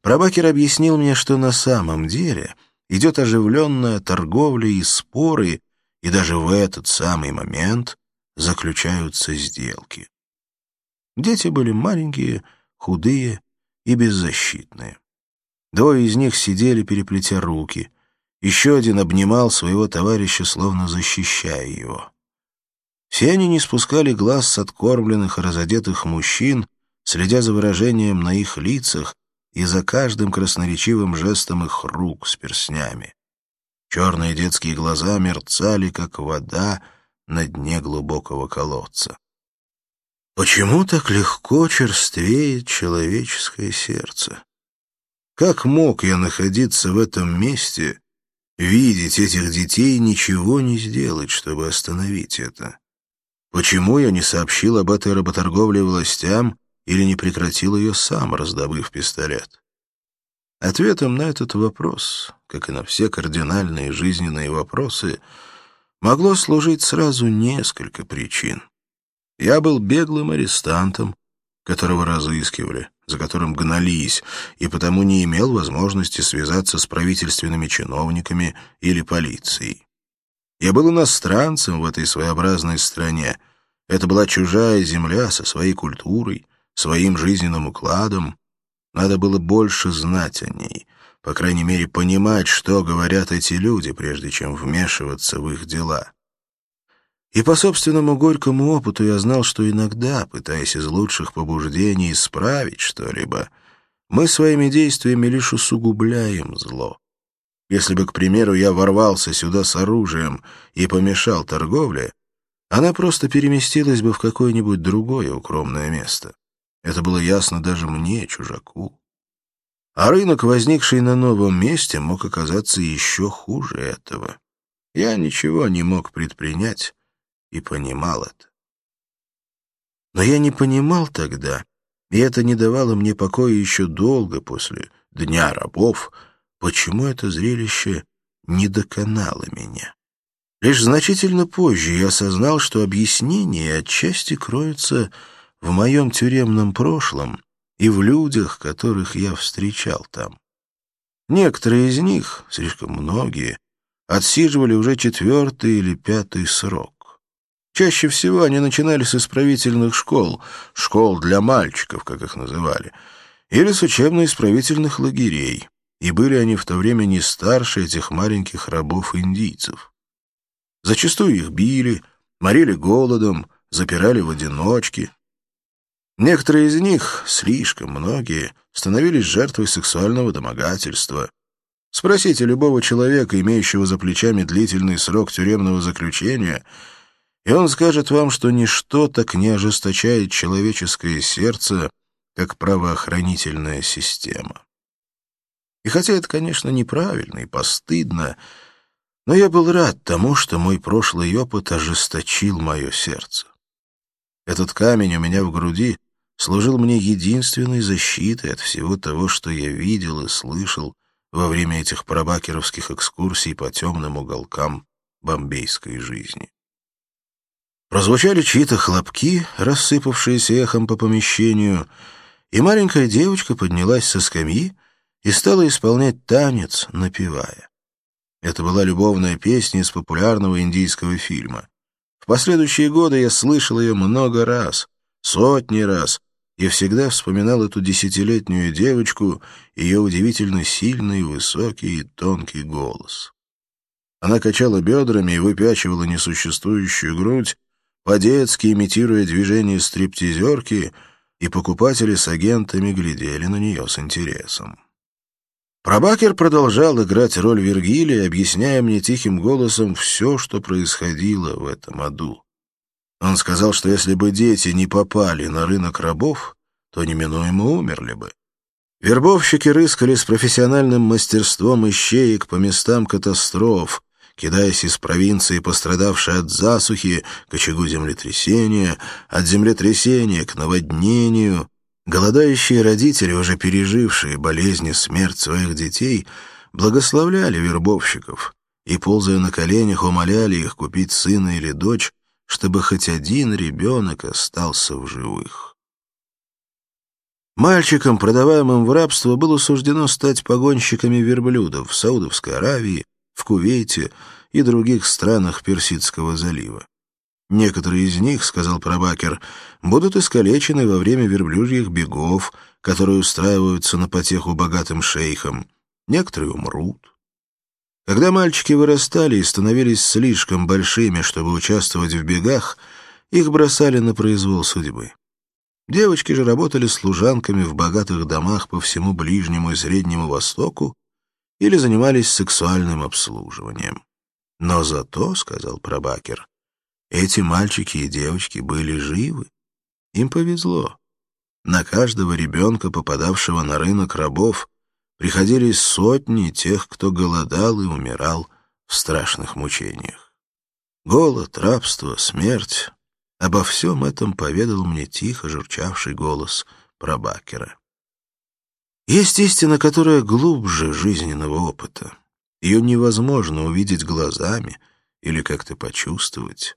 A: Прабакер объяснил мне, что на самом деле идет оживленная торговля и споры, и даже в этот самый момент заключаются сделки. Дети были маленькие, худые и беззащитные. Двое из них сидели, переплетя руки. Еще один обнимал своего товарища, словно защищая его. Все они не спускали глаз с откормленных и разодетых мужчин, следя за выражением на их лицах и за каждым красноречивым жестом их рук с перстнями. Черные детские глаза мерцали, как вода на дне глубокого колодца. Почему так легко черствеет человеческое сердце? Как мог я находиться в этом месте, видеть этих детей ничего не сделать, чтобы остановить это? Почему я не сообщил об этой работорговле властям или не прекратил ее сам, раздобыв пистолет? Ответом на этот вопрос, как и на все кардинальные жизненные вопросы, могло служить сразу несколько причин. Я был беглым арестантом, которого разыскивали, за которым гнались, и потому не имел возможности связаться с правительственными чиновниками или полицией. Я был иностранцем в этой своеобразной стране. Это была чужая земля со своей культурой, своим жизненным укладом. Надо было больше знать о ней, по крайней мере, понимать, что говорят эти люди, прежде чем вмешиваться в их дела. И по собственному горькому опыту я знал, что иногда, пытаясь из лучших побуждений исправить что-либо, мы своими действиями лишь усугубляем зло. Если бы, к примеру, я ворвался сюда с оружием и помешал торговле, она просто переместилась бы в какое-нибудь другое укромное место. Это было ясно даже мне, чужаку. А рынок, возникший на новом месте, мог оказаться еще хуже этого. Я ничего не мог предпринять, и понимал это. Но я не понимал тогда, и это не давало мне покоя еще долго после Дня рабов, почему это зрелище не доконало меня. Лишь значительно позже я осознал, что объяснение отчасти кроется в моем тюремном прошлом и в людях, которых я встречал там. Некоторые из них, слишком многие, отсиживали уже четвертый или пятый срок. Чаще всего они начинали с исправительных школ, школ для мальчиков, как их называли, или с учебно-исправительных лагерей, и были они в то время не старше этих маленьких рабов-индийцев. Зачастую их били, морили голодом, запирали в одиночке. Некоторые из них, слишком многие, становились жертвой сексуального домогательства. Спросите любого человека, имеющего за плечами длительный срок тюремного заключения — и он скажет вам, что ничто так не ожесточает человеческое сердце, как правоохранительная система. И хотя это, конечно, неправильно и постыдно, но я был рад тому, что мой прошлый опыт ожесточил мое сердце. Этот камень у меня в груди служил мне единственной защитой от всего того, что я видел и слышал во время этих пробакеровских экскурсий по темным уголкам бомбейской жизни. Прозвучали чьи-то хлопки, рассыпавшиеся эхом по помещению, и маленькая девочка поднялась со скамьи и стала исполнять танец, напевая. Это была любовная песня из популярного индийского фильма. В последующие годы я слышал ее много раз, сотни раз, и всегда вспоминал эту десятилетнюю девочку, ее удивительно сильный, высокий и тонкий голос. Она качала бедрами и выпячивала несуществующую грудь, по-детски имитируя движение стриптизерки, и покупатели с агентами глядели на нее с интересом. Пробакер продолжал играть роль Вергилия, объясняя мне тихим голосом все, что происходило в этом аду. Он сказал, что если бы дети не попали на рынок рабов, то неминуемо умерли бы. Вербовщики рыскали с профессиональным мастерством ищеек по местам катастроф, кидаясь из провинции, пострадавшей от засухи, к очагу землетрясения, от землетрясения к наводнению, Голодающие родители, уже пережившие болезни, смерть своих детей, благословляли вербовщиков и, ползая на коленях, умоляли их купить сына или дочь, чтобы хоть один ребенок остался в живых. Мальчикам, продаваемым в рабство, было суждено стать погонщиками верблюдов в Саудовской Аравии, в Кувейте и других странах Персидского залива. Некоторые из них, — сказал Пробакер, — будут искалечены во время верблюжьих бегов, которые устраиваются на потеху богатым шейхам. Некоторые умрут. Когда мальчики вырастали и становились слишком большими, чтобы участвовать в бегах, их бросали на произвол судьбы. Девочки же работали служанками в богатых домах по всему Ближнему и Среднему Востоку или занимались сексуальным обслуживанием. Но зато, — сказал Пробакер, эти мальчики и девочки были живы. Им повезло. На каждого ребенка, попадавшего на рынок рабов, приходились сотни тех, кто голодал и умирал в страшных мучениях. Голод, рабство, смерть — обо всем этом поведал мне тихо журчавший голос Пробакера. Есть истина, которая глубже жизненного опыта. Ее невозможно увидеть глазами или как-то почувствовать.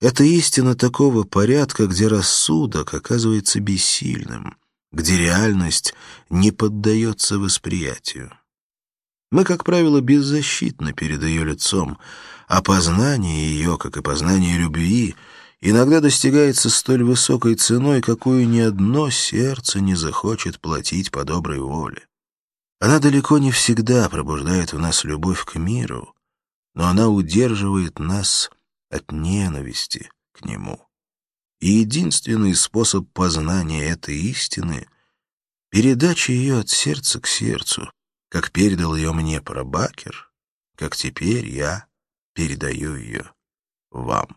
A: Это истина такого порядка, где рассудок оказывается бессильным, где реальность не поддается восприятию. Мы, как правило, беззащитны перед ее лицом, а познание ее, как и познание любви, иногда достигается столь высокой ценой, какую ни одно сердце не захочет платить по доброй воле. Она далеко не всегда пробуждает в нас любовь к миру, но она удерживает нас от ненависти к нему. И единственный способ познания этой истины — передача ее от сердца к сердцу, как передал ее мне Парабакер, как теперь я передаю ее вам.